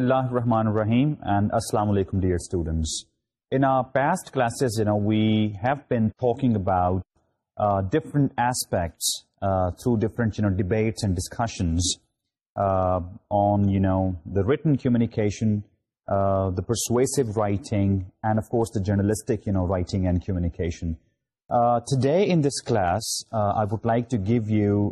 اللہ الرحمن الرحیم اینڈ السلام علیکم dear students in past classes you know we have been talking about different aspects through different you know debates and discussions on you know the written communication the persuasive writing and of course the journalistic you know writing and communication today in this class I would like to give you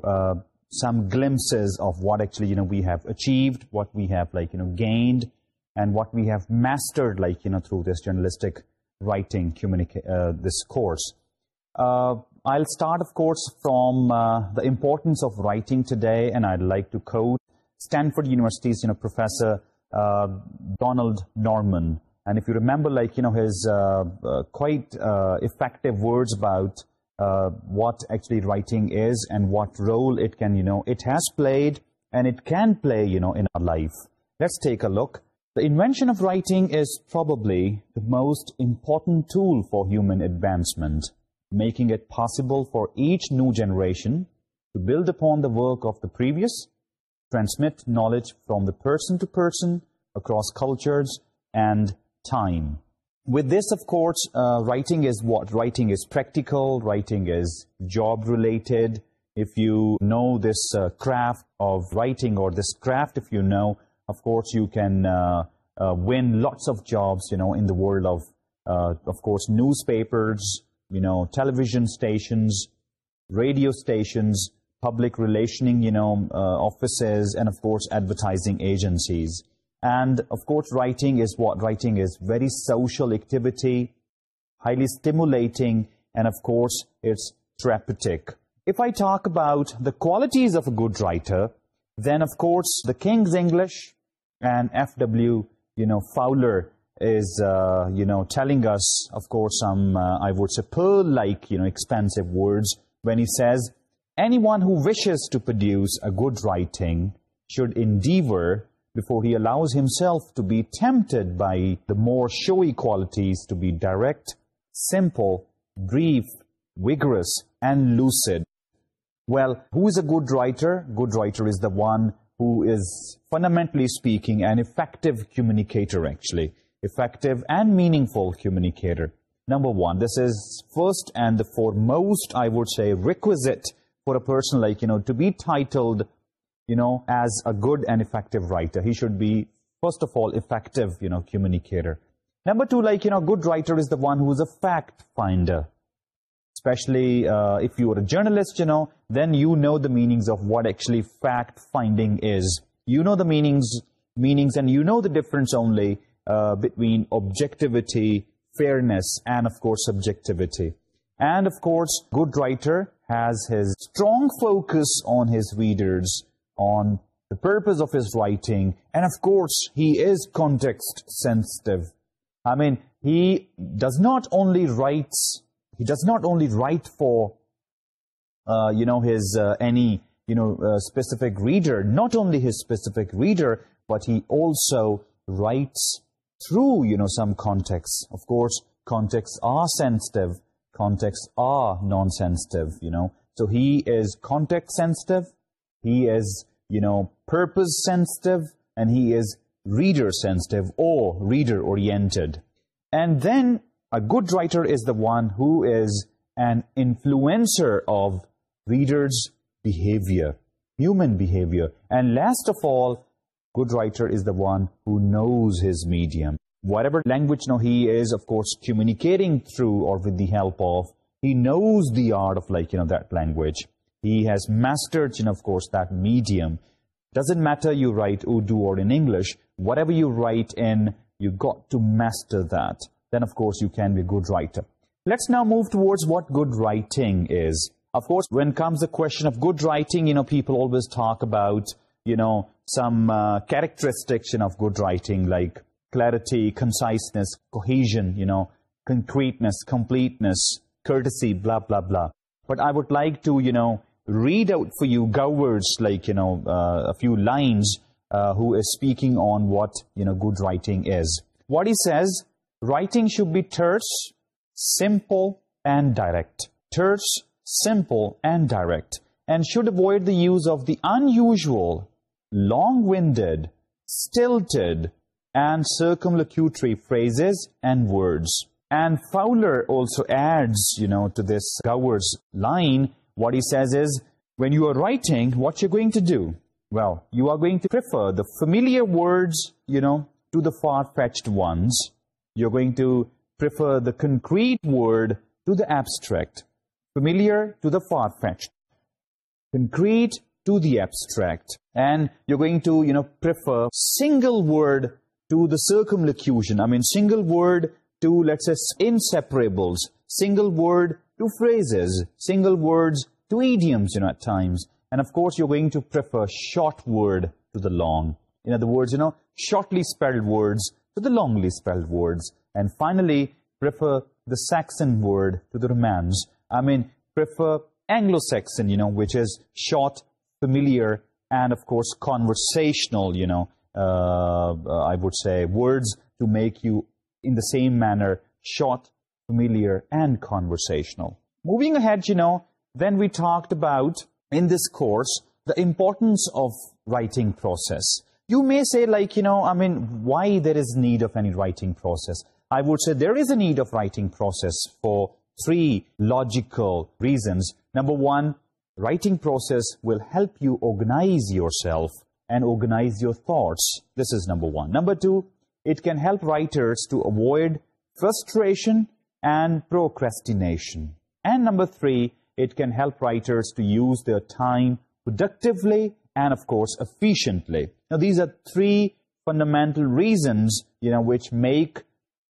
some glimpses of what actually, you know, we have achieved, what we have, like, you know, gained, and what we have mastered, like, you know, through this journalistic writing, uh, this course. Uh, I'll start, of course, from uh, the importance of writing today, and I'd like to quote Stanford University's, you know, professor uh, Donald Norman. And if you remember, like, you know, his quite effective words about uh, what actually writing is and what role it can, you know, it has played and it can play, you know, in our life. Let's take a look. The invention of writing is probably the most important tool for human advancement, making it possible for each new generation to build upon the work of the previous, transmit knowledge from the person to person across cultures and time with this, of course, uh, writing is what? Writing is practical, writing is job-related. If you know this uh, craft of writing or this craft, if you know, of course, you can uh, win lots of jobs, you know, in the world of, of course, newspapers, you know, television stations, radio stations, public relationing, you know, offices, and, of course, advertising agencies. And of course, writing is what? Writing is very social activity, highly stimulating, and of course, it's therapeutic. If I talk about the qualities of a good writer, then of course, the King's English and F.W. You know, Fowler is, uh, you know, telling us, of course, some, uh, I would say, pearl-like, you know, expensive words when he says, anyone who wishes to produce a good writing should endeavor before he allows himself to be tempted by the more showy qualities to be direct, simple, brief, vigorous, and lucid. Well, who is a good writer? Good writer is the one who is, fundamentally speaking, an effective communicator, actually. Effective and meaningful communicator. Number one, this is first and the foremost, I would say, requisite for a person like, you know, to be titled you know, as a good and effective writer. He should be, first of all, effective, you know, communicator. Number two, like, you know, good writer is the one who is a fact finder. Especially uh, if you are a journalist, you know, then you know the meanings of what actually fact finding is. You know the meanings meanings and you know the difference only uh, between objectivity, fairness, and of course subjectivity. And of course, good writer has his strong focus on his readers' on the purpose of his writing, and of course, he is context-sensitive. I mean, he does not only write, he does not only write for, uh, you know, his, uh, any, you know, uh, specific reader, not only his specific reader, but he also writes through, you know, some context. Of course, contexts are sensitive, contexts are non-sensitive, you know. So he is context-sensitive, he is, you know, purpose sensitive and he is reader sensitive or reader oriented. And then a good writer is the one who is an influencer of readers' behavior, human behavior. And last of all, good writer is the one who knows his medium. Whatever language now he is, of course, communicating through or with the help of, he knows the art of like, you know, that language. He has mastered, and of course, that medium. Doesn't matter you write Urdu or in English. Whatever you write in, you got to master that. Then, of course, you can be a good writer. Let's now move towards what good writing is. Of course, when comes the question of good writing, you know, people always talk about, you know, some uh, characteristics of good writing, like clarity, conciseness, cohesion, you know, concreteness, completeness, courtesy, blah, blah, blah. But I would like to, you know, read out for you Gower's like, you know, uh, a few lines uh, who is speaking on what, you know, good writing is. What he says, writing should be terse, simple, and direct. Terse, simple, and direct. And should avoid the use of the unusual, long-winded, stilted, and circumlocutory phrases and words. And Fowler also adds, you know, to this Gower's line, what he says is, when you are writing, what you're going to do? Well, you are going to prefer the familiar words, you know, to the far-fetched ones. You're going to prefer the concrete word to the abstract, familiar to the far-fetched, concrete to the abstract, and you're going to, you know, prefer single word to the circumlocution. I mean, single word to, let's say, inseparables, single word to phrases, single words, to idioms, you know, at times. And of course, you're going to prefer short word to the long. In other words, you know, shortly spelled words to the longly spelled words. And finally, prefer the Saxon word to the Romance. I mean, prefer Anglo-Saxon, you know, which is short, familiar, and of course, conversational, you know, uh, I would say, words to make you in the same manner short, familiar and conversational. Moving ahead, you know, then we talked about, in this course, the importance of writing process. You may say like, you know, I mean, why there is need of any writing process? I would say there is a need of writing process for three logical reasons. Number one, writing process will help you organize yourself and organize your thoughts. This is number one. Number two, it can help writers to avoid frustration and procrastination. And number three, it can help writers to use their time productively and, of course, efficiently. Now, these are three fundamental reasons, you know, which make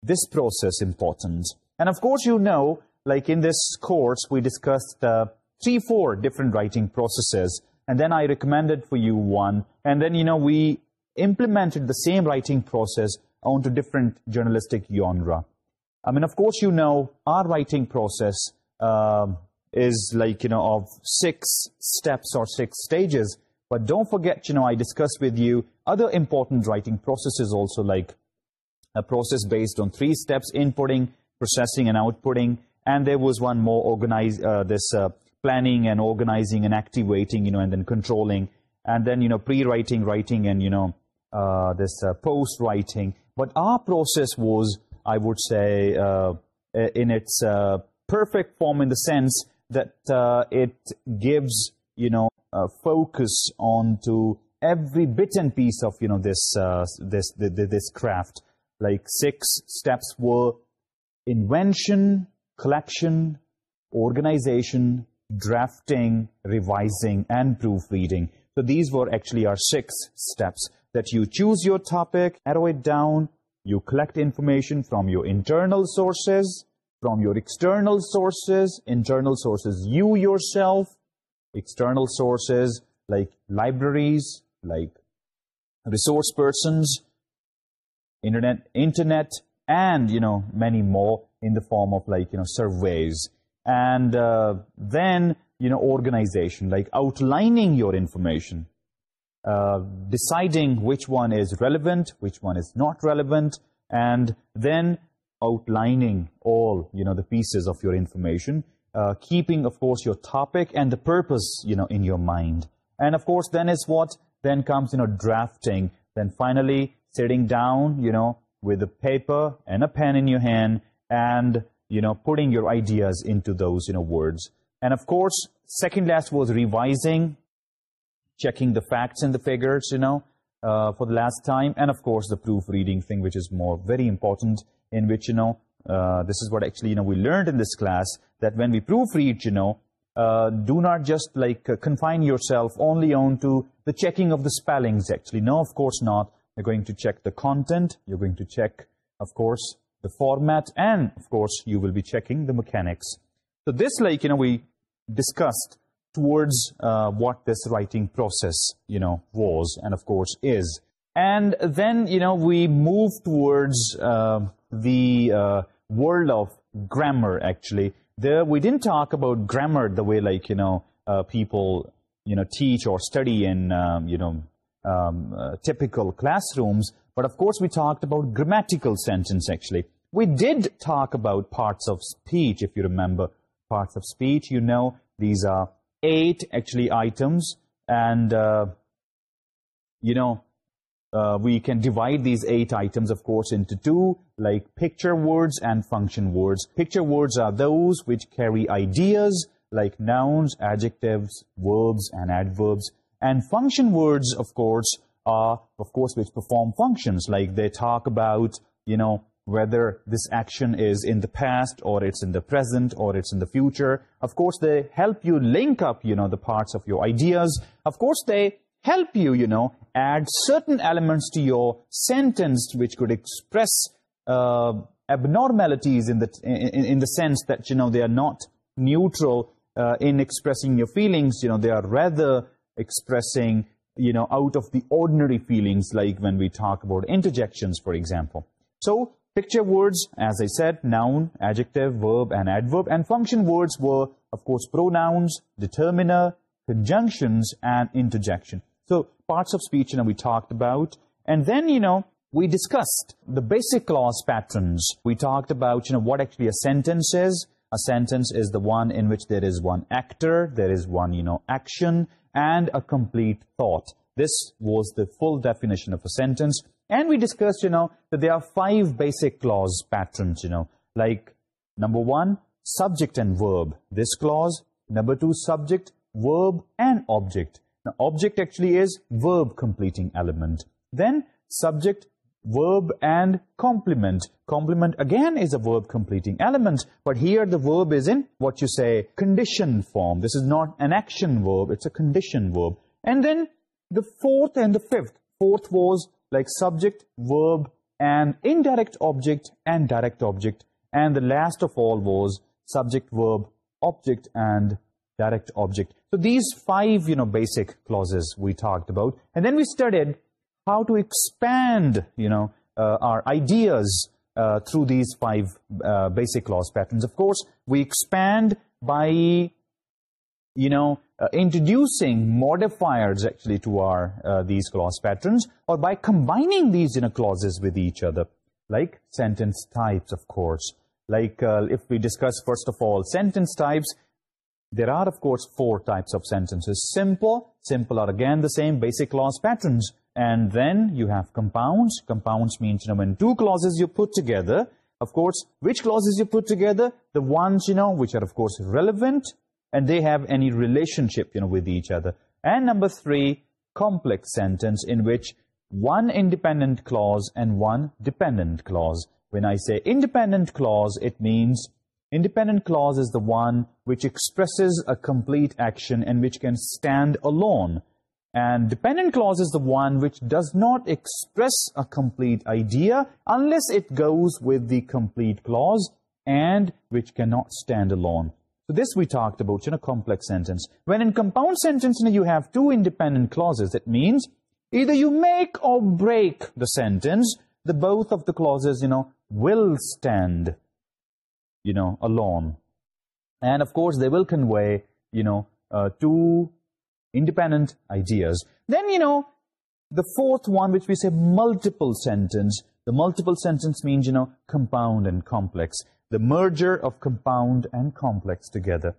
this process important. And, of course, you know, like in this course, we discussed uh, three, four different writing processes, and then I recommended for you one, and then, you know, we implemented the same writing process onto different journalistic genre. I mean, of course, you know, our writing process um, is like, you know, of six steps or six stages. But don't forget, you know, I discussed with you other important writing processes also like a process based on three steps, inputting, processing, and outputting. And there was one more organized, uh, this uh, planning and organizing and activating, you know, and then controlling. And then, you know, pre-writing, writing, and, you know, uh, this uh, post-writing. But our process was I would say, uh, in its uh, perfect form in the sense that uh, it gives, you know, focus on to every bit and piece of, you know, this, this, this craft. Like six steps were invention, collection, organization, drafting, revising, and proofreading. So these were actually our six steps that you choose your topic, arrow it down, you collect information from your internal sources, from your external sources, internal sources you yourself, external sources like libraries, like resource persons, internet, internet and, you know, many more in the form of like, you know, surveys. And uh, then, you know, organization, like outlining your information, uh, deciding which one is relevant, which one is not relevant, and then outlining all, you know, the pieces of your information, uh, keeping, of course, your topic and the purpose, you know, in your mind. And, of course, then is what then comes, you know, drafting. Then finally sitting down, you know, with a paper and a pen in your hand and, you know, putting your ideas into those, you know, words. And, of course, second last was revising, checking the facts and the figures, you know, uh, for the last time. And of course, the proofreading thing, which is more very important, in which, you know, uh, this is what actually, you know, we learned in this class, that when we proofread, you know, uh, do not just like uh, confine yourself only on to the checking of the spellings actually. No, of course not. You're going to check the content. You're going to check, of course, the format. And, of course, you will be checking the mechanics. So this like, you know, we discussed towards uh, what this writing process, you know, was and, of course, is. And then, you know, we move towards um, the uh, world of grammar, actually. There, we didn't talk about grammar the way, like, you know, uh, people, you know, teach or study in, um, you know, um, typical classrooms. But, of course, we talked about grammatical sentence, actually. We did talk about parts of speech, if you remember. Parts of speech, you know, these are eight actually items and uh, you know uh, we can divide these eight items of course into two like picture words and function words. Picture words are those which carry ideas like nouns adjectives verbs and adverbs. And function words of course are of course which perform functions like they talk about you know whether this action is in the past or it's in the present or it's in the future. Of course, they help you link up, you know, the parts of your ideas. Of course, they help you, you know, add certain elements to your sentence which could express uh, abnormalities in the, in, the sense that, you know, they are not neutral uh, in expressing your feelings. You know, they are rather expressing, you know, out of the ordinary feelings like when we talk about interjections, for example. So, picture words, as I said, noun, adjective, verb, and adverb, and function words were, of course, pronouns, determiner, conjunctions, and interjection. So parts of speech, you know, we talked about. And then, you know, we discussed the basic clause patterns. We talked about, you know, what actually a sentence is. A sentence is the one in which there is one actor, there is one, you know, action, and a complete thought. This was the full definition of a sentence. And we discussed, you know, that there are five basic clause patterns, you know, like number one, subject and verb, this clause, number two, subject, verb, and object. The object actually is verb completing element. Then, subject, verb, and complement. Complement, again, is a verb completing element, but here the verb is in what you say, condition form. This is not an action verb, it's a condition verb. And then, the fourth and the fifth, fourth was like subject, verb, and indirect object, and direct object. And the last of all was subject, verb, object, and direct object. So these five, you know, basic clauses we talked about. And then we studied how to expand, you know, uh, our ideas uh, through these five uh, basic clause patterns. Of course, we expand by, you know, uh, introducing modifiers actually to our uh, these clause patterns or by combining these inner clauses with each other like sentence types of course like uh, if we discuss first of all sentence types there are of course four types of sentences simple simple are again the same basic clause patterns And then you have compounds. Compounds mean you know, when two clauses you put together, of course, which clauses you put together? The ones, you know, which are, of course, relevant and they have any relationship you know with each other. And number three complex sentence in which one independent clause and one dependent clause. When I say independent clause it means independent clause is the one which expresses a complete action and which can stand alone. And dependent clause is the one which does not express a complete idea unless it goes with the complete clause and which cannot stand alone. This we talked about in a complex sentence. When in compound sentence, you have two independent clauses. It means either you make or break the sentence, the both of the clauses, you know, will stand, you know, alone. And of course, they will convey, you know, uh, two independent ideas. Then, you know, the fourth one, which we say multiple sentence, the multiple sentence means, you know, compound and complex the merger of compound and complex together.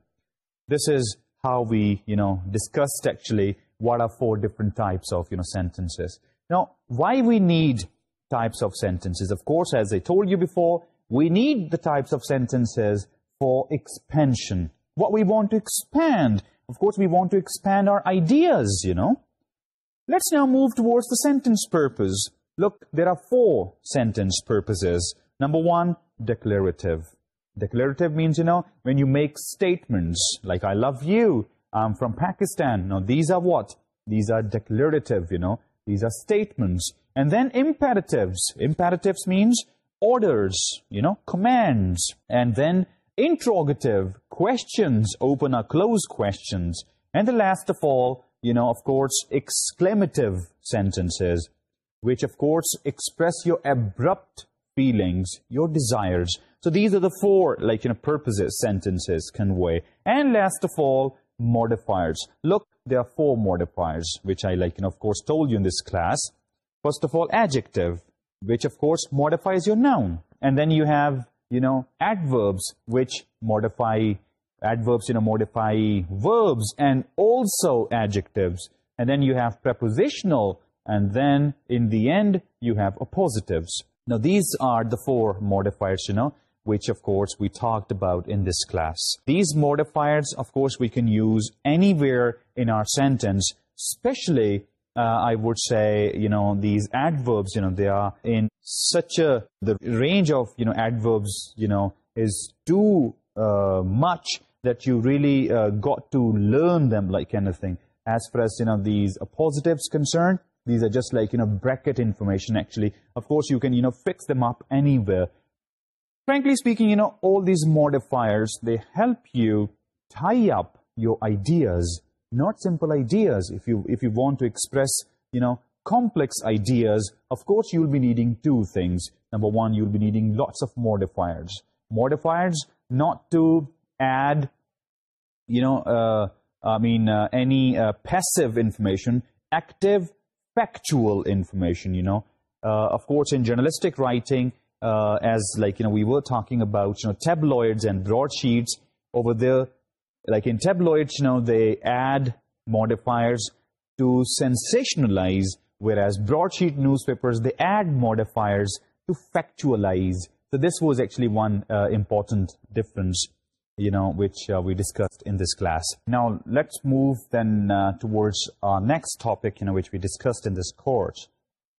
This is how we, you know, discussed actually what are four different types of, you know, sentences. Now, why we need types of sentences? Of course, as I told you before, we need the types of sentences for expansion. What we want to expand. Of course, we want to expand our ideas, you know. Let's now move towards the sentence purpose. Look, there are four sentence purposes. Number one, declarative. Declarative means, you know, when you make statements, like, I love you, I'm from Pakistan. Now, these are what? These are declarative, you know. These are statements. And then imperatives. Imperatives means orders, you know, commands. And then interrogative, questions, open or close questions. And the last of all, you know, of course, exclamative sentences, which, of course, express your abrupt feelings, your desires. So these are the four, like, you know, purposes, sentences can weigh. And last of all, modifiers. Look, there are four modifiers, which I, like, you of course, told you in this class. First of all, adjective, which, of course, modifies your noun. And then you have, you know, adverbs, which modify, adverbs, you know, modify verbs and also adjectives. And then you have prepositional, and then in the end, you have appositives. Now these are the four modifiers, you know, which of course we talked about in this class. These modifiers, of course, we can use anywhere in our sentence, especially uh, I would say, you know, these adverbs, you know, they are in such a, the range of, you know, adverbs, you know, is too uh, much that you really uh, got to learn them like anything. As far as, you know, these positives concerned, these are just like, you know, bracket information actually. Of course, you can, you know, fix them up anywhere. Frankly speaking, you know, all these modifiers, they help you tie up your ideas, not simple ideas. If you, if you want to express, you know, complex ideas, of course, you'll be needing two things. Number one, you'll be needing lots of modifiers. Modifiers not to add, you know, uh, I mean, uh, any uh, passive information, active factual information, you know. Uh, of course, in journalistic writing, uh, as like, you know, we were talking about, you know, tabloids and broadsheets over there. Like in tabloids, you know, they add modifiers to sensationalize, whereas broadsheet newspapers, they add modifiers to factualize. So this was actually one uh, important difference you know, which uh, we discussed in this class. Now, let's move then uh, towards our next topic, you know, which we discussed in this course.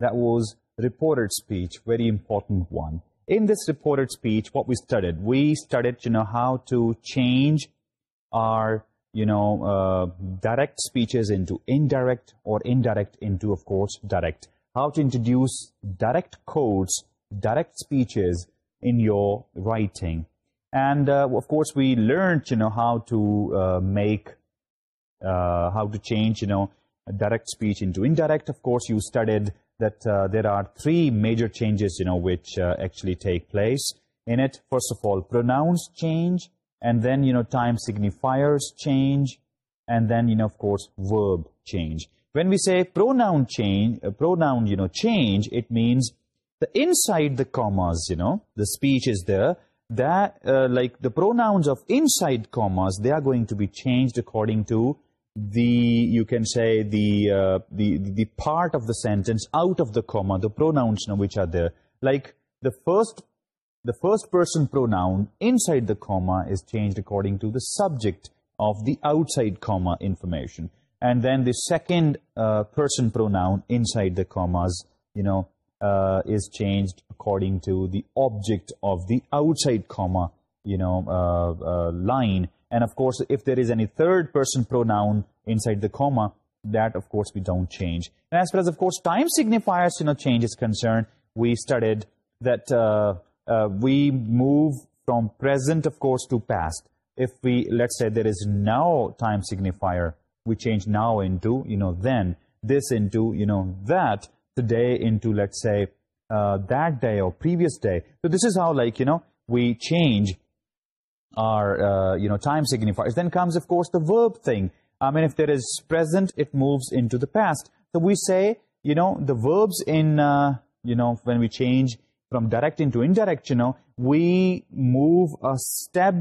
That was reported speech, very important one. In this reported speech, what we studied, we studied, you know, how to change our, you know, uh, direct speeches into indirect or indirect into, of course, direct. How to introduce direct quotes, direct speeches in your writing and uh, of course we learned you know how to uh, make uh, how to change you know direct speech into indirect. Of course you studied that there are three major changes you know which actually take place in it. First of all pronouns change and then you know time signifiers change and then you know of course verb change. When we say pronoun change pronoun you know change it means the inside the commas you know the speech is there that uh, like the pronouns of inside commas they are going to be changed according to the you can say the uh, the the part of the sentence out of the comma the pronouns now which are there. Like the first the first person pronoun inside the comma is changed according to the subject of the outside comma information. And then the second uh, person pronoun inside the commas you know uh, is changed according to the object of the outside comma you know uh, uh, line. And of course if there is any third person pronoun inside the comma that of course we don't change. And as far as of course time signifiers you know change is concerned we studied that we move from present of course to past. If we let's say there is now time signifier we change now into you know then. This into you know that the day into, let's say, uh, that day or previous day. So this is how, like, you know, we change our, uh, you know, time signifiers. Then comes, of course, the verb thing. I mean, if there is present, it moves into the past. So we say, you know, the verbs in, uh, you know, when we change from direct into indirect, you know, we move a step,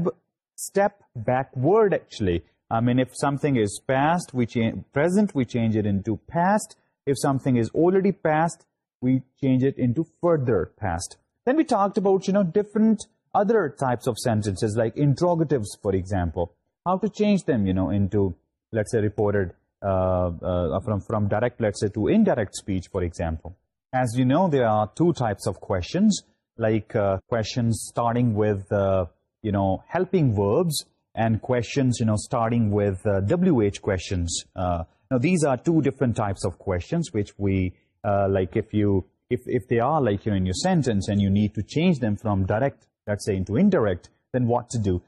step backward, actually. I mean, if something is past, we change, present, we change it into past if something is already past, we change it into further past. Then we talked about, you know, different other types of sentences like interrogatives, for example. How to change them, you know, into, let's say, reported uh, uh, from, from direct, let's say, to indirect speech, for example. As you know, there are two types of questions, like uh, questions starting with, uh, you know, helping verbs and questions, you know, starting with uh, wh questions. Uh, now, these are two different types of questions. Which we, uh, like, if you, if they are like you know, in your sentence and you need to change them from direct, let's say, into indirect, then what to do.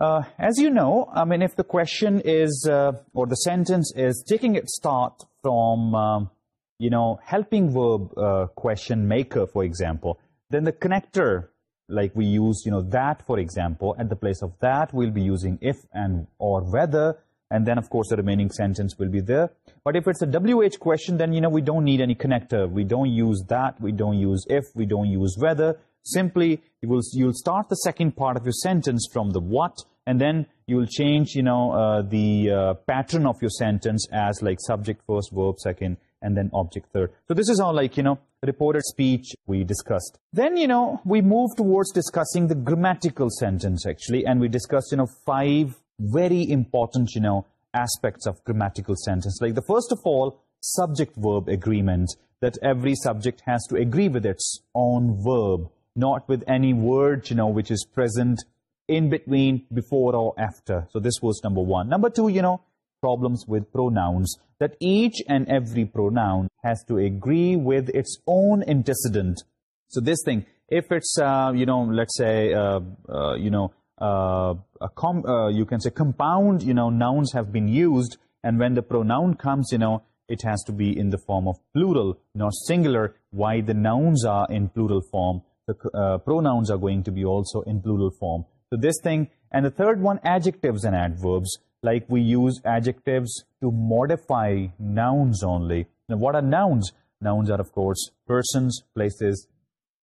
Uh, as you know, I mean, if the question is, uh, or the sentence is taking its start from, um, you know, helping verb uh, question maker, for example, then the connector like we use you know that for example at the place of that we'll be using if and or whether and then of course the remaining sentence will be there. But if it's a wh question then you know we don't need any connector. We don't use that. We don't use if. We don't use whether. Simply you will start the second part of your sentence from the what and then you will change you know uh, the uh, pattern of your sentence as like subject first verb second and then object third. So this is how like, you know, reported speech we discussed. Then, you know, we move towards discussing the grammatical sentence actually and we discussed, you know, five very important, you know, aspects of grammatical sentence. Like the first of all, subject-verb agreement that every subject has to agree with its own verb, not with any word, you know, which is present in between, before or after. So this was number one. Number two, you know, problems with pronouns that each and every pronoun has to agree with its own antecedent. So this thing, if it's, uh, you know, let's say, uh, uh, you know, uh, uh, you can say compound, you know, nouns have been used, and when the pronoun comes, you know, it has to be in the form of plural, not singular, why the nouns are in plural form. The uh, pronouns are going to be also in plural form. So this thing, and the third one, adjectives and adverbs like we use adjectives to modify nouns only. Now, what are nouns? Nouns are, of course, persons, places,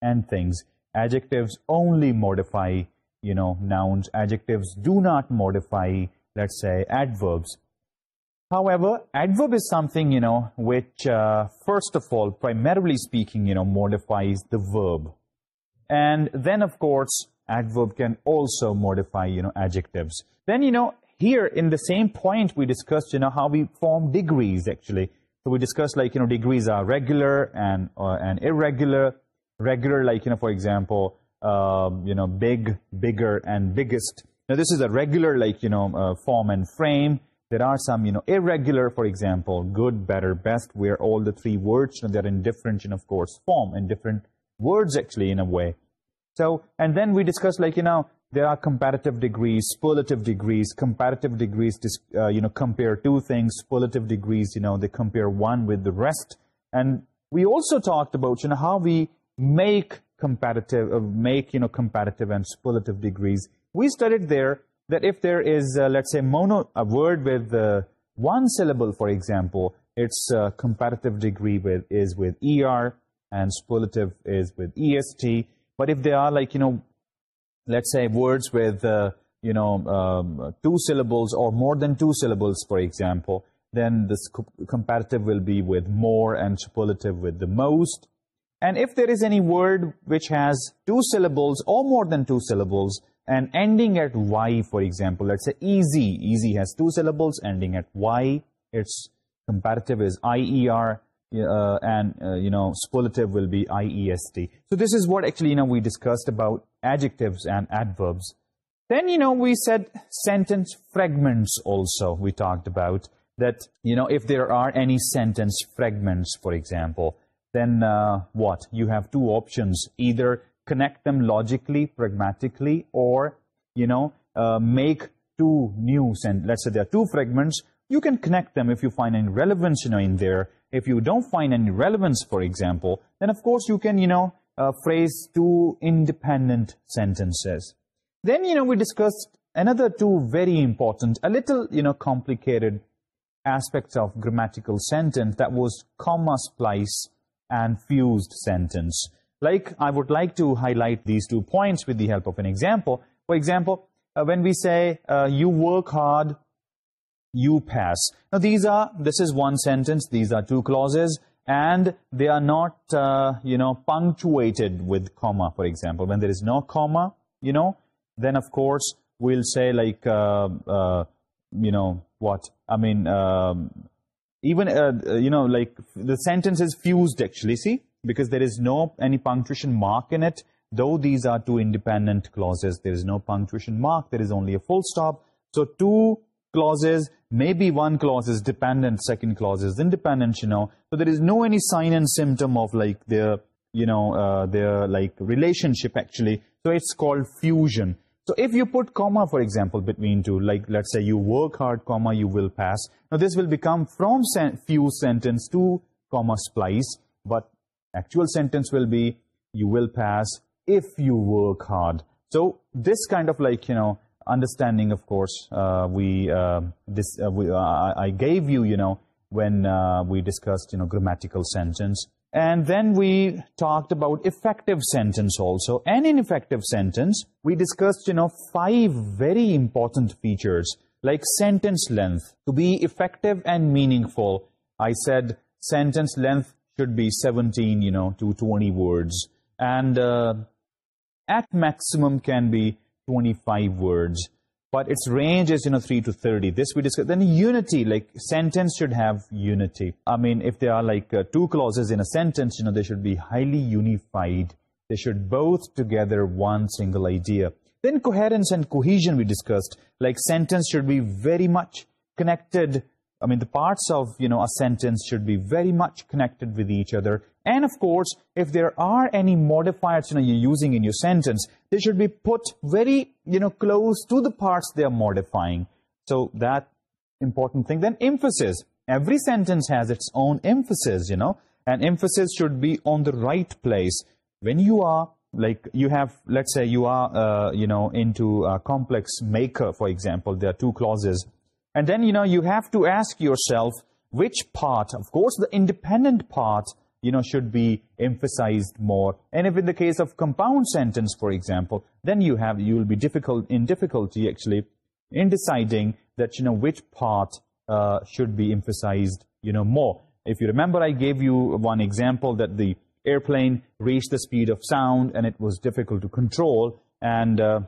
and things. Adjectives only modify, you know, nouns. Adjectives do not modify, let's say, adverbs. However, adverb is something, you know, which, uh, first of all, primarily speaking, you know, modifies the verb. And then, of course, adverb can also modify, you know, adjectives. Then, you know, here in the same point we discussed you know how we form degrees actually. So we discussed like you know degrees are regular and uh, and irregular. Regular like you know for example um, you know big bigger and biggest. Now this is a regular like you know uh, form and frame. There are some you know irregular for example good better best where all the three words you know, they're in different you know, of course form and different words actually in a way. So and then we discussed like you know there are comparative degrees, superlative degrees, comparative degrees, uh, you know, compare two things, superlative degrees, you know, they compare one with the rest. And we also talked about, you know, how we make comparative, uh, make, you know, comparative and superlative degrees. We studied there that if there is, uh, let's say, mono, a word with one syllable, for example, its comparative degree with, is with ER and superlative is with EST. But if they are like, you know, let's say words with uh, you know um, two syllables or more than two syllables for example then the comparative will be with more and superlative with the most. And if there is any word which has two syllables or more than two syllables and ending at y for example let's say easy easy has two syllables ending at y its comparative is ier uh, and uh, you know superlative will be iest so this is what actually you know we discussed about adjectives and adverbs. Then you know we said sentence fragments also. We talked about that you know if there are any sentence fragments for example then uh, what? You have two options. Either connect them logically pragmatically or you know uh, make two new sentence let's say there are two fragments. You can connect them if you find any relevance you know in there if you don't find any relevance, for example, then of course you can, you know, uh, phrase two independent sentences. Then, you know, we discussed another two very important, a little, you know, complicated aspects of grammatical sentence that was comma splice and fused sentence. Like, I would like to highlight these two points with the help of an example. For example, uh, when we say, uh, you work hard you pass. Now these are, this is one sentence, these are two clauses, and they are not, uh, you know, punctuated with comma, for example. When there is no comma, you know, then of course we'll say like, uh, uh, you know, what, I mean, um, even, you know, like the sentence is fused actually, see, because there is no any punctuation mark in it. Though these are two independent clauses, there is no punctuation mark, there is only a full stop. So two clauses, maybe one clause is dependent, second clause is independent, you know. So there is no any sign and symptom of like their, you know, uh, their like relationship actually. So it's called fusion. So if you put comma, for example, between two, like let's say you work hard, comma, you will pass. Now this will become from sen few sentence to comma splice, but actual sentence will be you will pass if you work hard. So this kind of like, you know, understanding of course uh, we uh, this uh, I gave you you know when we discussed you know grammatical sentence. And then we talked about effective sentence also. And ineffective sentence we discussed you know five very important features like sentence length to be effective and meaningful. I said sentence length should be 17 you know to 20 words. And at maximum can be 25 words. But its range is, you know, 3 to 30. This we discuss. Then unity, like sentence should have unity. I mean, if there are like uh, two clauses in a sentence, you know, they should be highly unified. They should both together one single idea. Then coherence and cohesion we discussed. Like sentence should be very much connected. I mean, the parts of, you know, a sentence should be very much connected with each other. And of course, if there are any modifiers you know, you're using in your sentence, they should be put very, you know, close to the parts they are modifying. So that important thing. Then emphasis. Every sentence has its own emphasis, you know, and emphasis should be on the right place. When you are, like, you have, let's say you are, uh, you know, into a complex maker, for example, there are two clauses. And then, you know, you have to ask yourself which part, of course, the independent part, you know, should be emphasized more. And if in the case of compound sentence, for example, then you have you will be difficult in difficulty actually in deciding that you know which part uh, should be emphasized you know more. If you remember, I gave you one example that the airplane reached the speed of sound and it was difficult to control, and uh,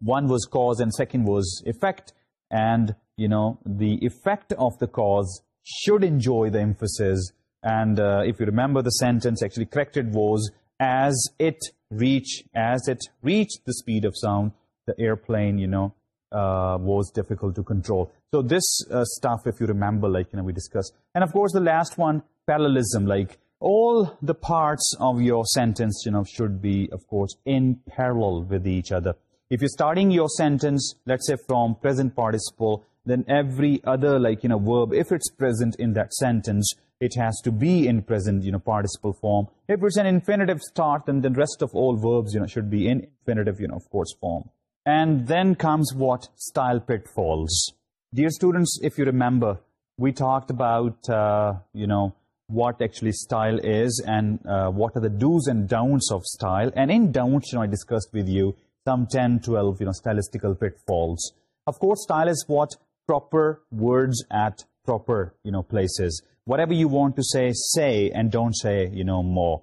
one was cause and second was effect, and you know the effect of the cause should enjoy the emphasis and uh, if you remember the sentence actually corrected was as it reach as it reached the speed of sound the airplane you know uh, was difficult to control. So this uh, stuff if you remember like you know we discussed. And of course the last one parallelism. Like all the parts of your sentence you know should be of course in parallel with each other. If you're starting your sentence let's say from present participle then every other like you know verb if it's present in that sentence it has to be in present, you know, participle form. If it's an infinitive start, then the rest of all verbs, you know, should be in infinitive, you know, of course, form. And then comes what? Style pitfalls. Dear students, if you remember, we talked about, uh, you know, what actually style is and uh, what are the do's and don'ts of style. And in don'ts, you know, I discussed with you some 10, 12, you know, stylistical pitfalls. Of course, style is what? Proper words at proper, you know, places whatever you want to say, say, and don't say, you know, more.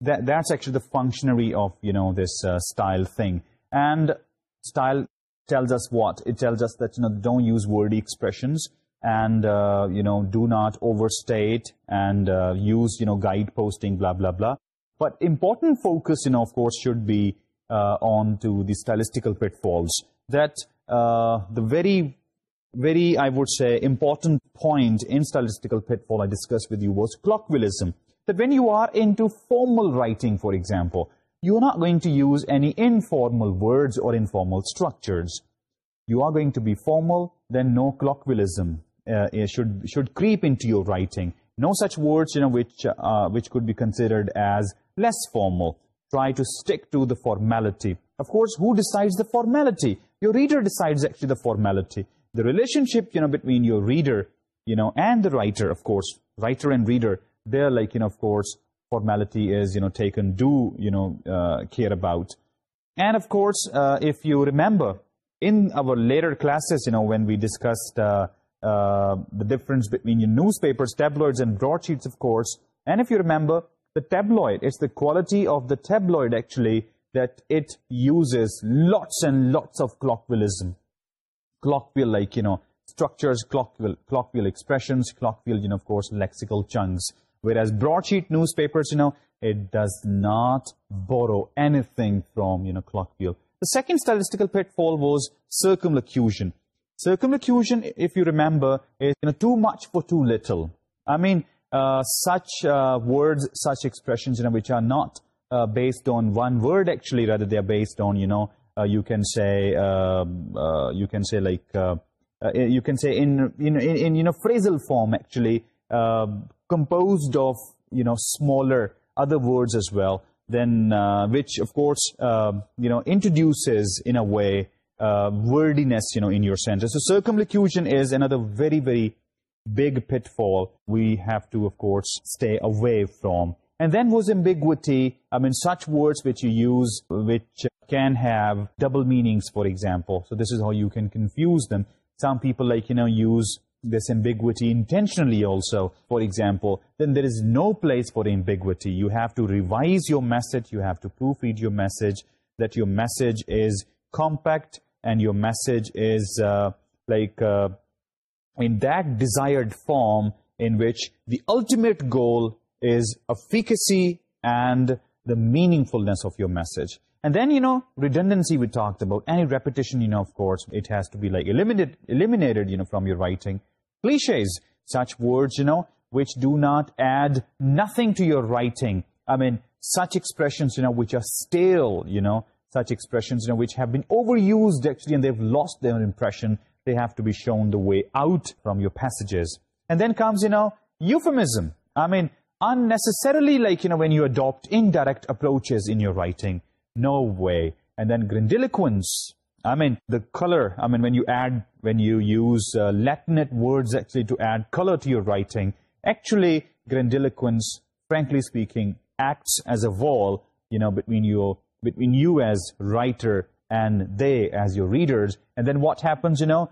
That, that's actually the functionary of, you know, this uh, style thing. And style tells us what? It tells us that, you know, don't use wordy expressions and, uh, you know, do not overstate and uh, use, you know, guide posting, blah, blah, blah. But important focus, you know, of course, should be on to the stylistical pitfalls that the very very, I would say, important point in stylistical pitfall I discussed with you was was that when you are into formal writing, for example, you're not going to use any informal words or informal structures. You are going to be formal, then no colloquialism uh, eh, should, should creep into your writing. No such words you know, which, uh, which could be considered as less formal. Try to stick to the formality. Of course, who decides the formality? Your reader decides actually the formality the relationship, you know, between your reader, you know, and the writer, of course, writer and reader, they're like, you know, of course, formality is, you know, taken do, you know, uh, care about. And of course, uh, if you remember, in our later classes, you know, when we discussed uh, uh the difference between your newspapers, tabloids, and broadsheets, of course, and if you remember, the tabloid, it's the quality of the tabloid, actually, that it uses lots and lots of colloquialism colloquial, like, you know, structures, colloquial expressions, colloquial, you know, of course, lexical chunks. Whereas broadsheet newspapers, you know, it does not borrow anything from, you know, colloquial. The second stylistical pitfall was circumlocution. Circumlocution, if you remember, is, you know, too much for too little. I mean, uh, such uh, words, such expressions, you know, which are not uh, based on one word, actually, rather they are based on, you know, uh, you can say uh, uh, you can say like you can say in you in, in you know phrasal form actually composed of you know smaller other words as well then which of course you know introduces in a way wordiness you know in your sentence. So circumlocution is another very very big pitfall we have to of course stay away from. And then Mozambiguity, I mean, such words which you use, which can have double meanings, for example. So this is how you can confuse them. Some people, like, you know, use this ambiguity intentionally also, for example. Then there is no place for ambiguity. You have to revise your message. You have to proofread your message that your message is compact and your message is, uh, like, uh, in that desired form in which the ultimate goal is efficacy and the meaningfulness of your message. And then, you know, redundancy we talked about. Any repetition, you know, of course, it has to be like eliminated, eliminated you know from your writing cliches such words you know which do not add nothing to your writing i mean such expressions you know which are stale you know such expressions you know which have been overused actually and they've lost their impression they have to be shown the way out from your passages and then comes you know euphemism i mean unnecessarily like, you know, when you adopt indirect approaches in your writing. No way. And then grandiloquence. I mean, the color, I mean, when you add, when you use uh, Latinate words actually to add color to your writing, actually, grandiloquence, frankly speaking, acts as a wall, you know, between your between you as writer and they as your readers. And then what happens, you know?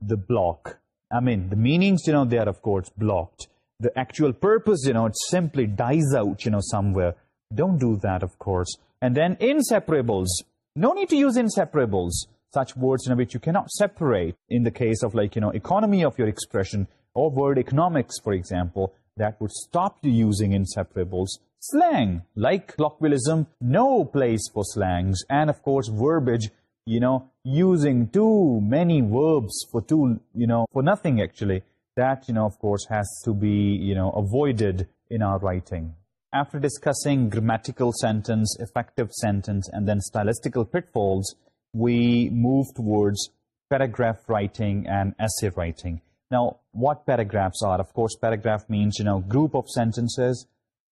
The block. I mean, the meanings, you know, they are, of course, blocked the actual purpose, you know, it simply dies out, you know, somewhere. Don't do that, of course. And then inseparables. No need to use inseparables. Such words, in which you cannot separate in the case of like, you know, economy of your expression or word economics, for example, that would stop you using inseparables. Slang, like colloquialism, no place for slangs. And of course, verbiage, you know, using too many verbs for too, you know, for nothing actually that, you know, of course, has to be, you know, avoided in our writing. After discussing grammatical sentence, effective sentence, and then stylistical pitfalls, we move towards paragraph writing and essay writing. Now, what paragraphs are? Of course, paragraph means, you know, group of sentences.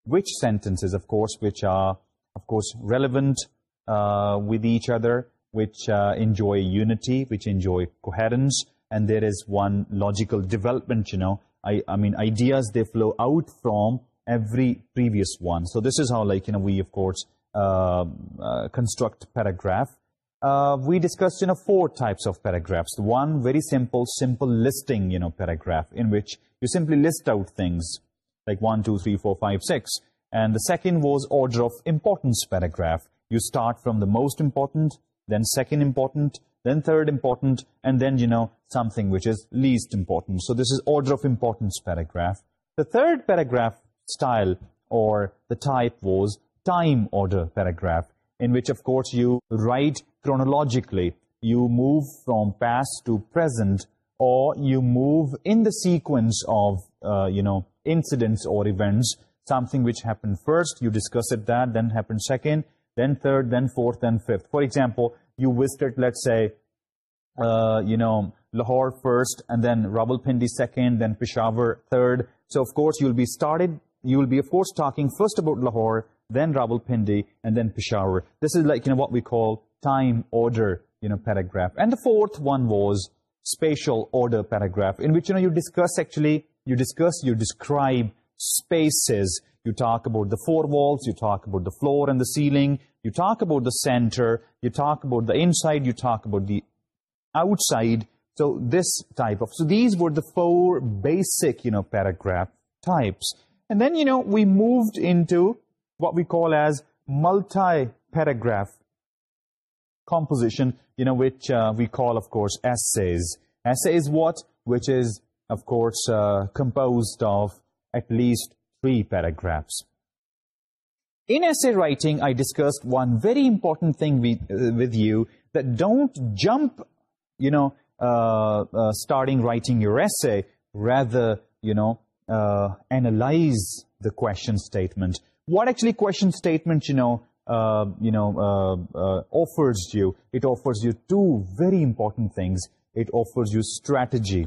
Which sentences, of course, which are, of course, relevant uh, with each other, which uh, enjoy unity, which enjoy coherence, and there is one logical development, you know. I, mean, ideas, they flow out from every previous one. So this is how, like, you know, we, of course, uh, uh, construct paragraph. Uh, we discussed, you know, four types of paragraphs. One very simple, simple listing, you know, paragraph in which you simply list out things like one, two, three, four, five, six. And the second was order of importance paragraph. You start from the most important, then second important, then third important, and then, you know, something which is least important. So this is order of importance paragraph. The third paragraph style or the type was time order paragraph in which, of course, you write chronologically. You move from past to present or you move in the sequence of, uh, you know, incidents or events. Something which happened first, you discuss it that, then happened second, then third, then fourth, then fifth. For example, you visited, let's say, uh, you know, Lahore first, and then Rawalpindi second, then Peshawar third. So, of course, you'll be started, you will be, of course, talking first about Lahore, then Rawalpindi, and then Peshawar. This is like, you know, what we call time order, you know, paragraph. And the fourth one was spatial order paragraph, in which, you know, you discuss, actually, you discuss, you describe spaces. You talk about the four walls, you talk about the floor and the ceiling, you talk about the center, you talk about the inside, you talk about the outside, so this type of, so these were the four basic, you know, paragraph types. And then, you know, we moved into what we call as multi-paragraph composition, you know, which uh, we call, of course, essays. Essay is what? Which is, of course, uh, composed of at least three paragraphs. In essay writing, I discussed one very important thing with uh, you, that don't jump, you know, uh, uh, starting writing your essay, rather, you know, uh, analyze the question statement. What actually question statement, you know, you know, offers you? It offers you two very important things. It offers you strategy.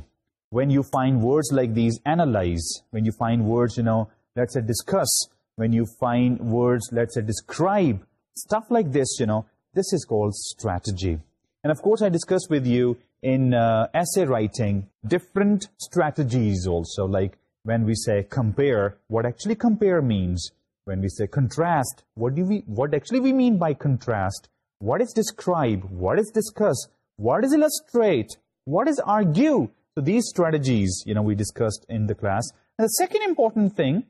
When you find words like these, analyze. When you find words, you know, let's say discuss. When you find words, let's say describe. Stuff like this, you know, this is called strategy. And of course, I discussed with you in uh, essay writing different strategies also, like when we say compare, what actually compare means. When we say contrast, what do we what actually we mean by contrast? What is describe? What is discuss? What is illustrate? What is argue? So these strategies, you know, we discussed in the class. And the second important thing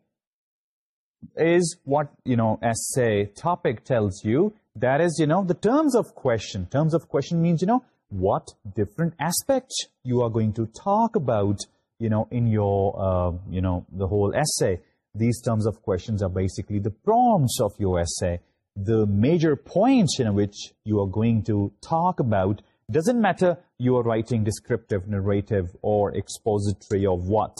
is what, you know, essay topic tells you. That is, you know, the terms of question. Terms of question means, you know, what different aspects you are going to talk about, you know, in your, uh, you know, the whole essay. These terms of questions are basically the prompts of your essay, the major points in which you are going to talk about. Doesn't matter you are writing descriptive, narrative, or expository of what.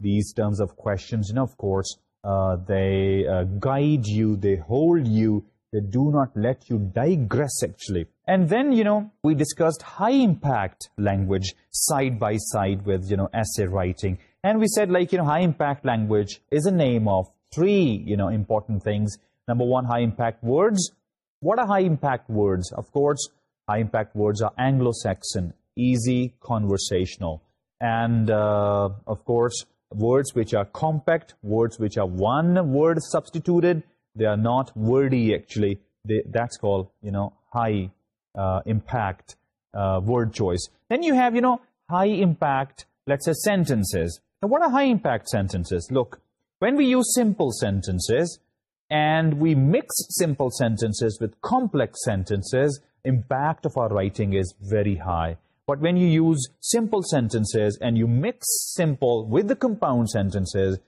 These terms of questions, and of course, uh, they uh, guide you, they hold you they do not let you digress, actually. And then, you know, we discussed high-impact language side-by-side with, you know, essay writing. And we said, like, you know, high-impact language is a name of three, you know, important things. Number one, high-impact words. What are high-impact words? Of course, high-impact words are Anglo-Saxon, easy, conversational. And, uh, of course, words which are compact, words which are one word substituted, they are not wordy actually. That's called you know high uh, impact uh, word choice. Then you have you know high impact let's say sentences. Now what are high impact sentences? Look when we use simple sentences and we mix simple sentences with complex sentences impact of our writing is very high. But when you use simple sentences and you mix simple with the compound sentences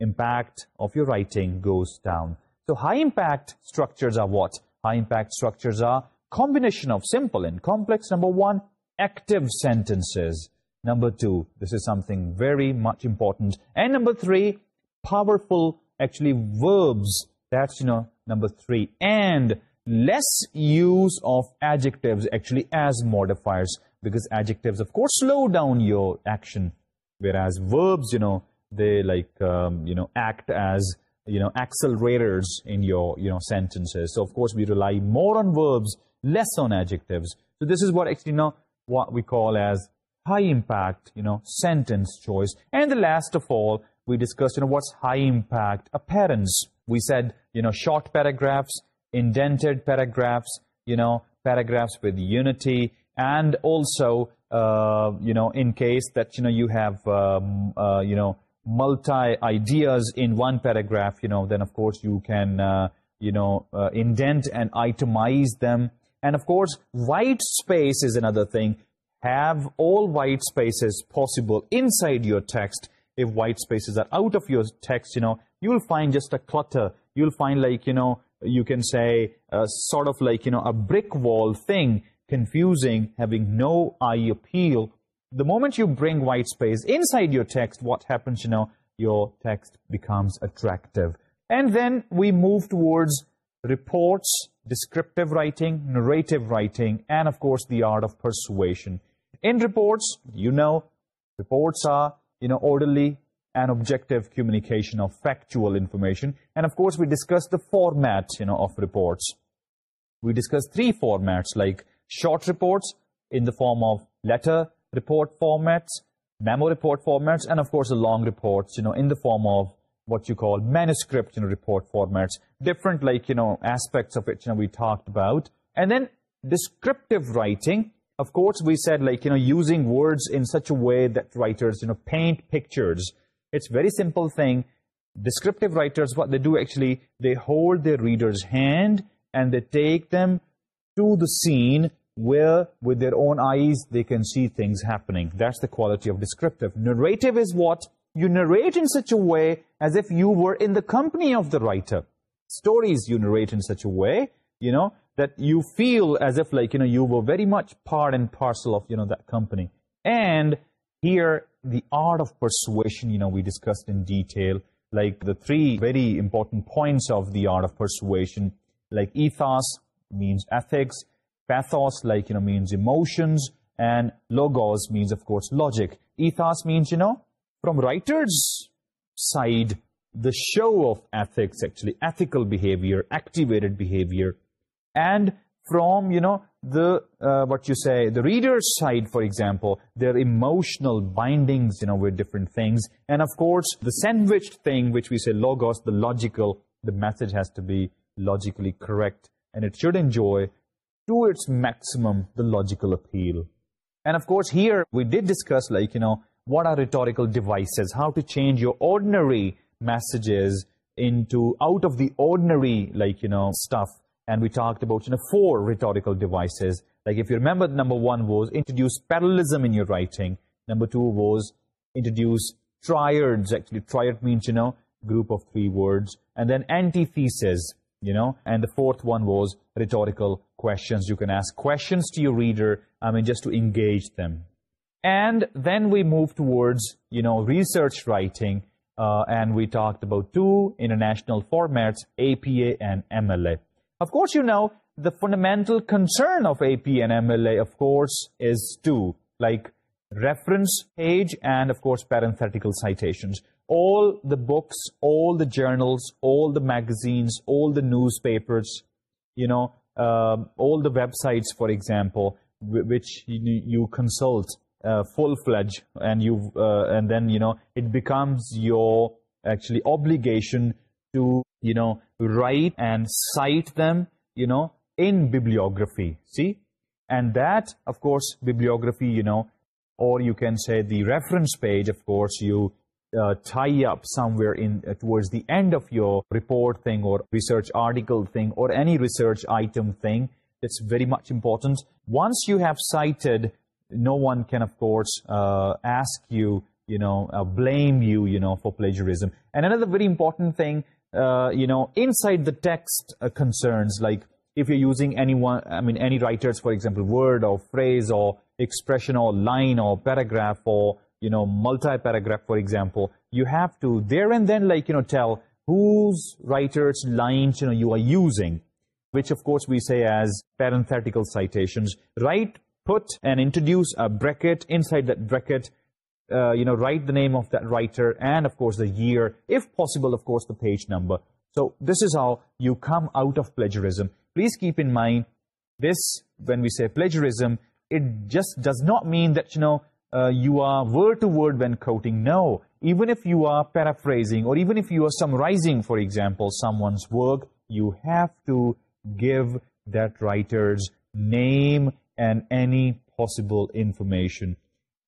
impact of your writing goes down. So high impact structures are what? High impact structures are combination of simple and complex. Number one, active sentences. Number two, this is something very much important. And number three, powerful actually verbs. That's, you know, number three. And less use of adjectives actually as modifiers because adjectives, of course, slow down your action. Whereas verbs, you know, they like, um, you know, act as you know, accelerators in your, you know, sentences. So, of course, we rely more on verbs, less on adjectives. So, this is what actually, you know, what we call as high impact, you know, sentence choice. And the last of all, we discussed, you know, what's high impact appearance. We said, you know, short paragraphs, indented paragraphs, you know, paragraphs with unity, and also, uh, you know, in case that, you know, you have, um, uh, you know, multi ideas in one paragraph, you know, then of course you can, uh, you know, uh, indent and itemize them. And of course, white space is another thing. Have all white spaces possible inside your text. If white spaces are out of your text, you know, you'll find just a clutter. You'll find like, you know, you can say uh, sort of like, you know, a brick wall thing, confusing, having no eye appeal the moment you bring white space inside your text, what happens, you know, your text becomes attractive. And then we move towards reports, descriptive writing, narrative writing, and of course the art of persuasion. In reports, you know, reports are, you know, orderly and objective communication of factual information. And of course we discuss the format, you know, of reports. We discuss three formats like short reports in the form of letter, Report formats, memo report formats, and of course the long reports. You know, in the form of what you call manuscript you know, report formats, different like, you know, aspects of it, you know, we talked about. And then descriptive writing, of course, we said like, you know, using words in such a way that writers, you know, paint pictures. It's very simple thing. Descriptive writers, what they do actually, they hold their reader's hand and they take them to the scene where with their own eyes they can see things happening. That's the quality of descriptive. Narrative is what? You narrate in such a way as if you were in the company of the writer. Stories you narrate in such a way, you know, that you feel as if like, you know, you were very much part and parcel of, you know, that company. And here, the art of persuasion, you know, we discussed in detail, like the three very important points of the art of persuasion, like ethos means ethics, Pathos, like, you know, means emotions, and logos means, of course, logic. Ethos means, you know, from writer's side, the show of ethics, actually, ethical behavior, activated behavior, and from, you know, the, uh, what you say, the reader's side, for example, their emotional bindings, you know, with different things. And of course, the sandwiched thing, which we say logos, the logical, the message has to be logically correct. And it should enjoy to its maximum the logical appeal. And of course, here we did discuss, like, you know, what are rhetorical devices, how to change your ordinary messages into out of the ordinary, like, you know, stuff. And we talked about, you know, four rhetorical devices. Like, if you remember, number one was introduce parallelism in your writing. Number two was introduce triads. Actually, triad means, you know, group of three words. And then antithesis, you know? And the fourth one was rhetorical questions. You can ask questions to your reader i mean just to engage them. And then we move towards you know research writing uh, and we talked about two international formats apa and mla of course you know the fundamental concern of apa and mla of course is two like reference page and of course parenthetical citations all the books, all the journals, all the magazines, all the newspapers, you know, uh, all the websites, for example, which you, consult uh, full-fledged and you uh, and then, you know, it becomes your actually obligation to, you know, write and cite them, you know, in bibliography, see? And that, of course, bibliography, you know, or you can say the reference page, of course, you uh, tie up somewhere in uh, towards the end of your report thing or research article thing or any research item thing. It's very much important. Once you have cited, no one can, of course, uh, ask you, you know, uh, blame you, you know, for plagiarism. And another very important thing, you know, inside the text concerns, like if you're using any one, I mean, any writers, for example, word or phrase or expression or line or paragraph or you know, multi-paragraph, for example, you have to there and then, like, you know, tell whose writer's lines, you know, you are using, which, of course, we say as parenthetical citations. Write, put, and introduce a bracket. Inside that bracket, uh, you know, write the name of that writer and, of course, the year, if possible, of course, the page number. So this is how you come out of plagiarism. Please keep in mind this, when we say plagiarism, it just does not mean that, you know, you are word to word when quoting no even if you are paraphrasing or even if you are summarizing, for example someone's work you have to give that writer's name and any possible information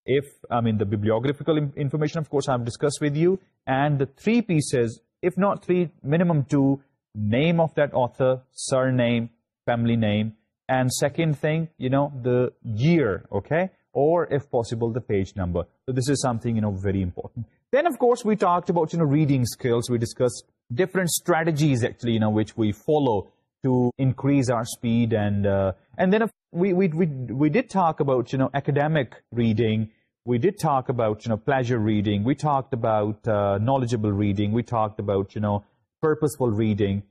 if I mean the bibliographical information of course I have discussed with you and the three pieces if not three minimum two name of that author surname family name and second thing you know the year okay? or if possible the page number. So this is something, you know, very important. Then of course we talked about, you know, reading skills. We discussed different strategies actually, you know, which we follow to increase our speed and uh, and then we, we we we did talk about, you know, academic reading. We did talk about, you know, pleasure reading. We talked about uh, knowledgeable reading. We talked about, you know, purposeful reading.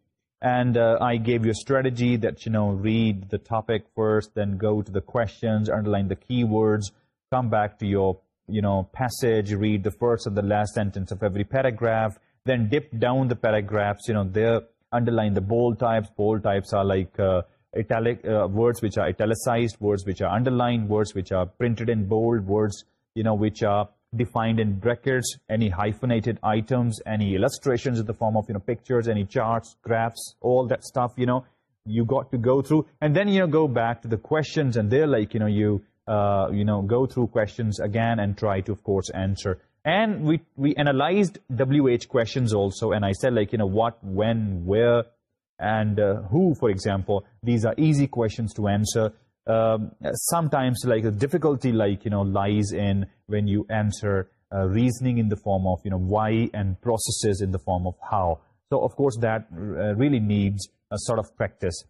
And uh, I gave you a strategy that, you know, read the topic first, then go to the questions, underline the keywords, come back to your, you know, passage, read the first and the last sentence of every paragraph, then dip down the paragraphs, you know, there, underline the bold types. Bold types are like uh, italic uh, words which are italicized, words which are underlined, words which are printed in bold, words, you know, which are defined in brackets, any hyphenated items, any illustrations in the form of, you know, pictures, any charts, graphs, all that stuff, you know, you got to go through. And then, you know, go back to the questions and they're like, you know, you, uh, you know, go through questions again and try to, of course, answer. And we, we analyzed WH questions also and I said, like, you know, what, when, where, and uh, who, for example. These are easy questions to answer. Um, sometimes like a difficulty like you know lies in when you answer uh, reasoning in the form of you know why and processes in the form of how. So of course that uh, really needs a sort of practice.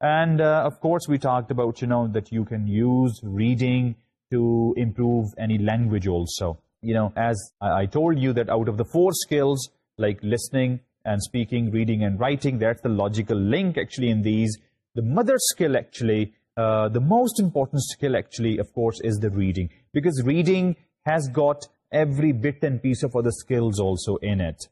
And uh, of course we talked about you know that you can use reading to improve any language also. You know as i told you that out of the four skills like listening and speaking reading and writing that's the logical link actually in these. The mother skill actually uh, the most important skill actually, of course, is the reading. Because reading has got every bit and piece of other skills also in it.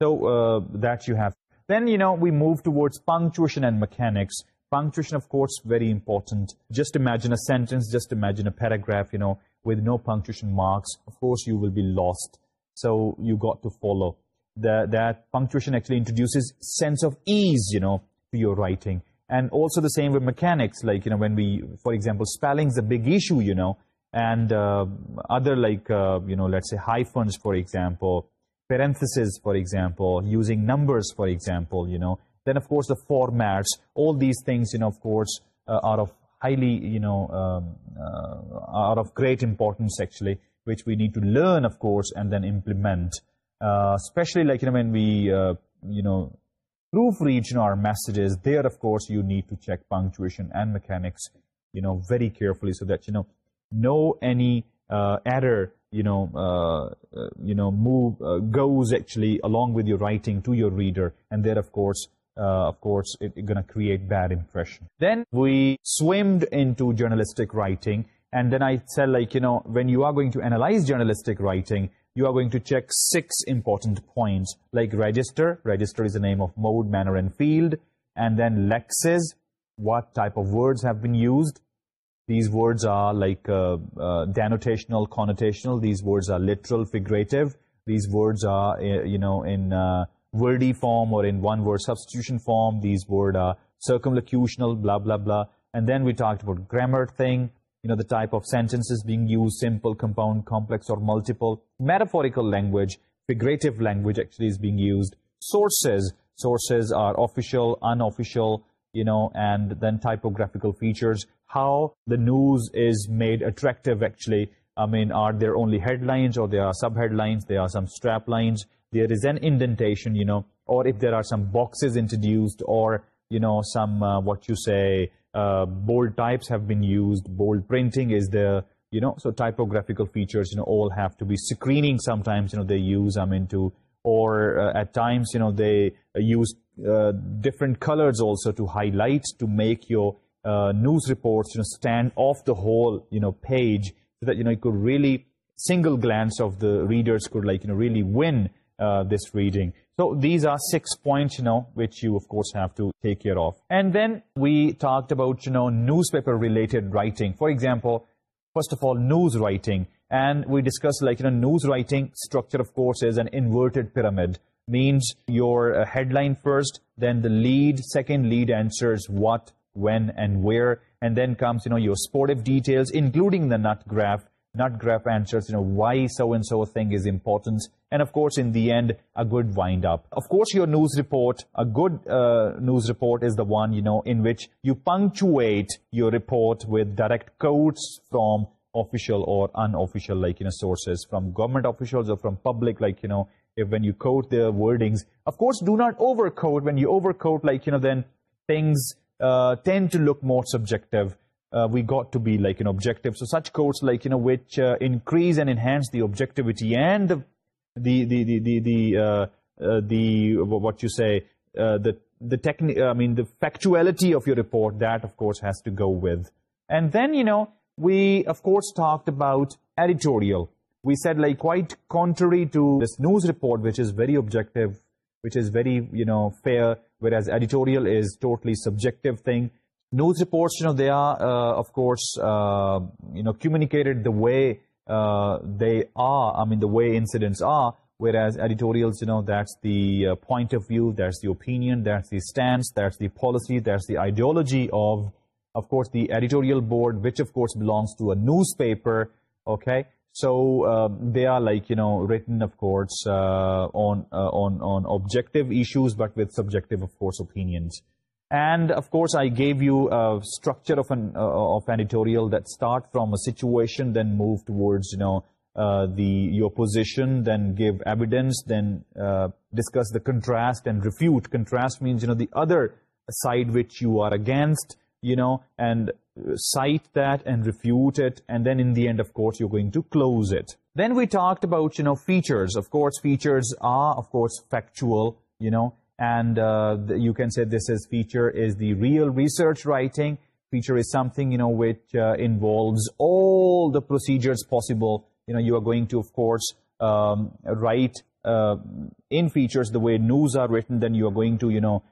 So uh, that you have. Then, you know, we move towards punctuation and mechanics. Punctuation, of course, very important. Just imagine a sentence, just imagine a paragraph, you know, with no punctuation marks. Of course, you will be lost. So you got to follow. That punctuation actually introduces sense of ease, you know, to your writing. And also the same with mechanics, like, you know, when we, for example, spelling is a big issue, you know, and uh, other like, uh, you know, let's say hyphens, for example, parentheses, for example, using numbers, for example, you know, then, of course, the formats, all these things, you know, of course, uh, are of highly, you know, um, are of great importance, actually, which we need to learn, of course, and then implement, especially like, you know, when we, you know, proof region or messages, there, of course, you need to check punctuation and mechanics, you know, very carefully so that, you know, no any uh, error, you know, uh, uh, you know, move uh, goes actually along with your writing to your reader. And there, of course, uh, of course, it's it going to create bad impression. Then we swimmed into journalistic writing. And then I said, like, you know, when you are going to analyze journalistic writing, you are going to check six important points like register. Register is the name of mode, manner, and field. And then lexis, what type of words have been used. These words are like uh, uh, denotational, connotational. These words are literal, figurative. These words are, uh, you know, in wordy form or in one-word substitution form. These words are circumlocutional, blah, blah, blah. And then we talked about grammar thing, you know, the type of sentences being used, simple, compound, complex, or multiple. Metaphorical language, figurative language actually is being used. Sources, sources are official, unofficial, you know, and then typographical features. How the news is made attractive actually. I mean, are there only headlines or there are sub-headlines, there are some strap lines, there is an indentation, you know, or if there are some boxes introduced or, you know, some, uh, what you say, uh, bold types have been used, bold printing is there, you know, so typographical features, you know, all have to be screening sometimes, you know, they use, I mean, to, or uh, at times, you know, they uh, use different colors also to highlight, to make your news reports, you know, stand off the whole, you know, page so that, you know, you could really, single glance of the readers could like, you know, really win this reading. So these are six points, you know, which you of course have to take care of. And then we talked about, you know, newspaper related writing. For example, first of all, news writing. And we discussed like, you know, news writing structure of course is an inverted pyramid. Means your uh, headline first, then the lead, second lead answers what, when, and where. And then comes, you know, your sportive details, including the nut graph nut graph answers, you know, why so-and-so thing is important. And of course, in the end, a good wind-up. Of course, your news report, a good uh, news report is the one, you know, in which you punctuate your report with direct quotes from official or unofficial, like, you know, sources from government officials or from public, like, you know, if when you quote their wordings. Of course, do not overquote. When you overquote, like, you know, then things uh, tend to look more subjective uh, we got to be like an objective. So such codes like, you know, which uh, increase and enhance the objectivity and the, the, the, the, the, uh, what you say, the, the technique, I mean, the factuality of your report, that, of course, has to go with. And then, you know, we, of course, talked about editorial. We said, like, quite contrary to this news report, which is very objective, which is very, you know, fair, whereas editorial is totally subjective thing news reports you know they are uh, of course uh, you know communicated the way uh, they are i mean the way incidents are whereas editorials you know that's the point of view that's the opinion that's the stance that's the policy that's the ideology of of course the editorial board which of course belongs to a newspaper okay? So um, they are like you know written of course on on on objective issues but with subjective of course opinions. And of course, I gave you a structure of an uh, of editorial that starts from a situation, then move towards, you know, uh, the your position, then give evidence, then uh, discuss the contrast and refute. Contrast means, you know, the other side which you are against, you know, and cite that and refute it. And then in the end, of course, you're going to close it. Then we talked about, you know, features. Of course, features are, of course, factual, you know, and uh, you can say this is feature is the real research writing. Feature is something you know which uh, involves all the procedures possible. You know you are going to of course um, write uh, in features the way news are written. Then you are going to you know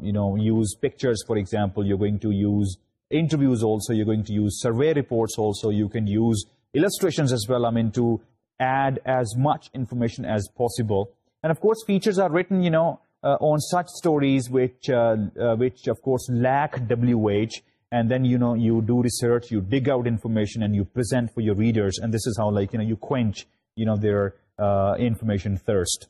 you know use pictures for example. You're going to use interviews also. You're going to use survey reports also. You can use illustrations as well I mean to add as much information as possible. And of course features are written you know uh, on such stories which, uh, uh, which of course, lack WH. And then, you know, you do research, you dig out information, and you present for your readers. And this is how, like, you know, you quench, you know, their information thirst.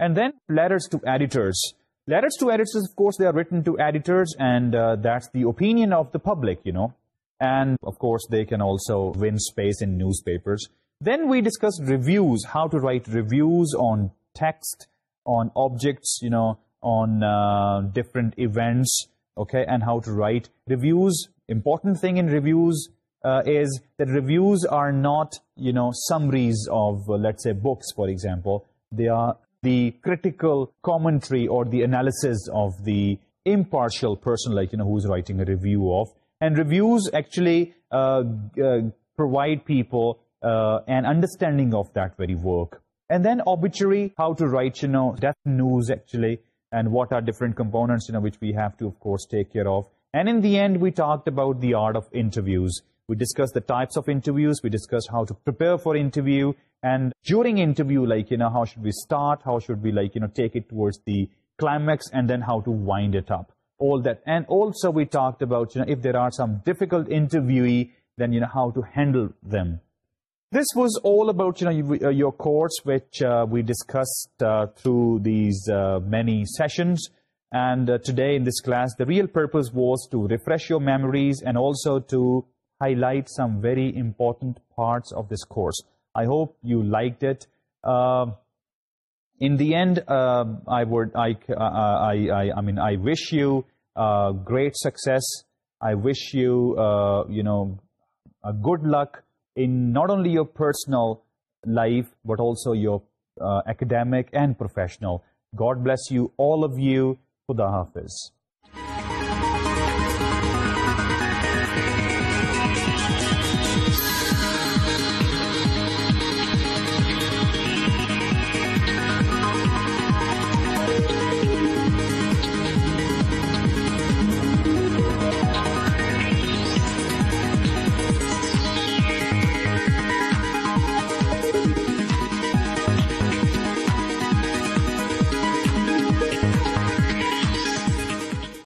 And then letters to editors. Letters to editors, of course, they are written to editors, and that's the opinion of the public, you know. And, of course, they can also win space in newspapers. Then we discussed reviews, how to write reviews on text, on objects, you know, on uh, different events, okay, and how to write reviews. Important thing in reviews uh, is that reviews are not, you know, summaries of, uh, let's say, books, for example. They are the critical commentary or the analysis of the impartial person, like, you know, who's writing a review of. And reviews actually provide people an understanding of that very work. And then obituary, how to write, you know, death news actually, and what are different components, you know, which we have to, of course, take care of. And in the end, we talked about the art of interviews. We discussed the types of interviews. We discussed how to prepare for interview. And during interview, like, you know, how should we start? How should we, like, you know, take it towards the climax? And then how to wind it up. All that. And also we talked about, you know, if there are some difficult interviewee, then, you know, how to handle them. This was all about you know uh, your course, which uh, we discussed uh, through these many sessions. And today in this class, the real purpose was to refresh your memories and also to highlight some very important parts of this course. I hope you liked it. Um, in the end, um, I, would, I, I, I, mean, I wish you great success. I wish you, you know, good luck in not only your personal life, but also your uh, academic and professional. God bless you, all of you. for Khuda Hafiz.